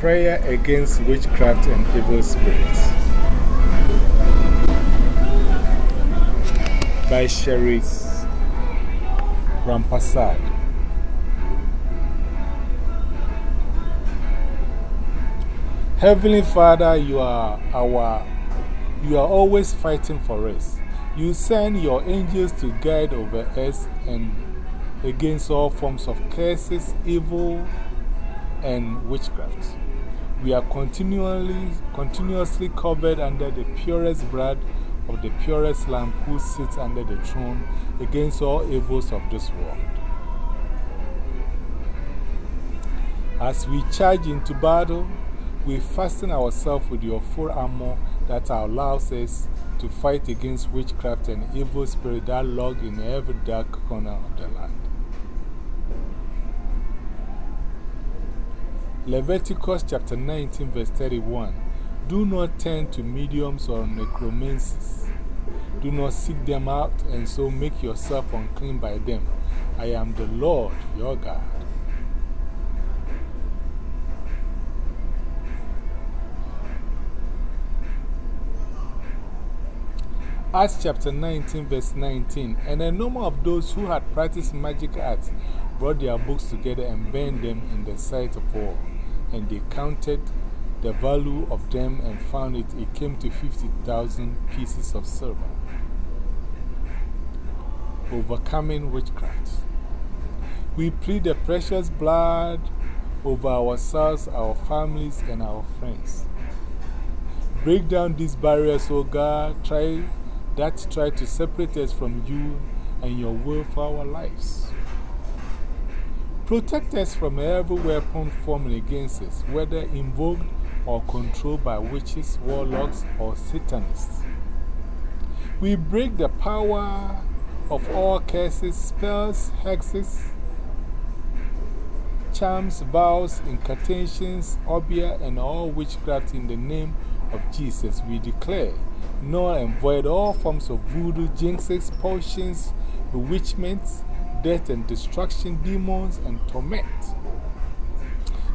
Prayer Against Witchcraft and Evil Spirits by Cherise Rampersad. Heavenly Father, you are our, you are always fighting for us. You send your angels to guide over us and against all forms of curses, evil, and witchcraft. We are continually, continuously covered under the purest blood of the purest Lamb who sits under the throne against all evils of this world. As we charge into battle, we fasten ourselves with your full armor that allows us to fight against witchcraft and evil spirit that lurk in every dark corner of the land. Leviticus chapter 19, verse 31. Do not turn to mediums or necromancers. Do not seek them out and so make yourself unclean by them. I am the Lord your God. Acts chapter 19, verse 19. And a number of those who had practiced magic arts brought their books together and burned them in the sight of all. And they counted the value of them and found it, it came to 50,000 pieces of silver. Overcoming witchcraft. We plead the precious blood over ourselves, our families, and our friends. Break down these barriers, O God. Try that try to separate us from you and your will for our lives. Protect us from every weapon formed against us, whether invoked or controlled by witches, warlocks, or Satanists. We break the power of all curses, spells, hexes, charms, vows, incantations, obeah, and all witchcraft in the name of Jesus. We declare null and void all forms of voodoo, jinxes, potions, bewitchments, death and destruction, demons, and torment.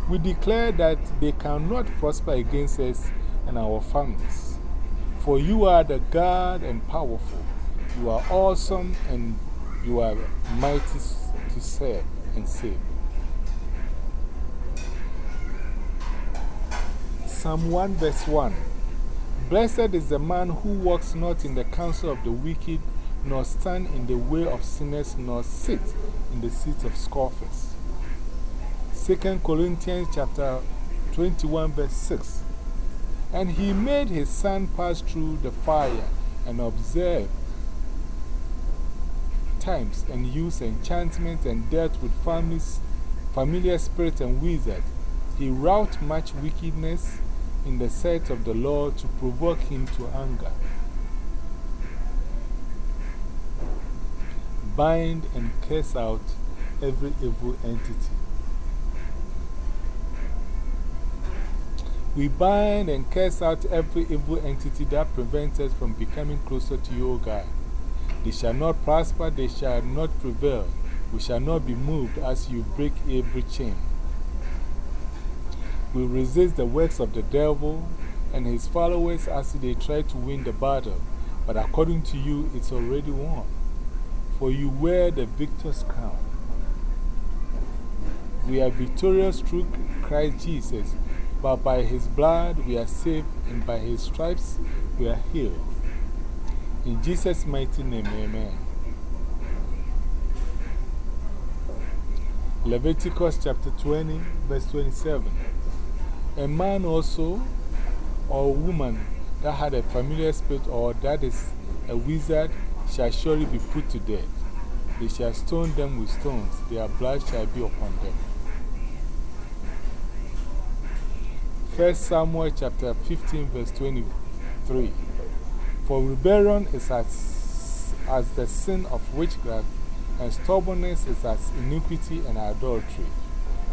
We declare that they cannot prosper against us and our families. For you are the God and powerful. You are awesome and you are mighty to serve and save. Psalm 1 verse 1 Blessed is the man who walks not in the counsel of the wicked, nor stand in the way of sinners, nor sit in the seat of scoffers. 2 Corinthians chapter 21 verse 6 And he made his son pass through the fire and observe times and use enchantment and death with families, familiar spirits and wizards. He wrought much wickedness in the sight of the Lord to provoke him to anger. Bind and curse out every evil entity. We bind and curse out every evil entity that prevents us from becoming closer to you, O God. They shall not prosper, they shall not prevail. We shall not be moved as you break every chain We resist the works of the devil and his followers as they try to win the battle. But according to you, it's already won. For you wear the victor's crown. We are victorious through Christ Jesus, but by his blood we are saved, and by his stripes we are healed. In Jesus' mighty name, amen. Leviticus chapter 20, verse 27. A man also, or woman that had a familiar spirit or that is a wizard shall surely be put to death. They shall stone them with stones, their blood shall be upon them. 1 Samuel chapter 15, verse 23. For rebellion is as, as the sin of witchcraft, and stubbornness is as iniquity and adultery.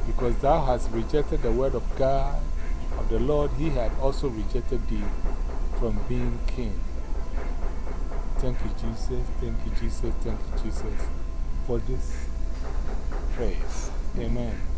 Because thou hast rejected the word of God of the Lord, he had also rejected thee from being king. Thank you, Jesus. Thank you, Jesus. Thank you, Jesus, for this praise. Amen.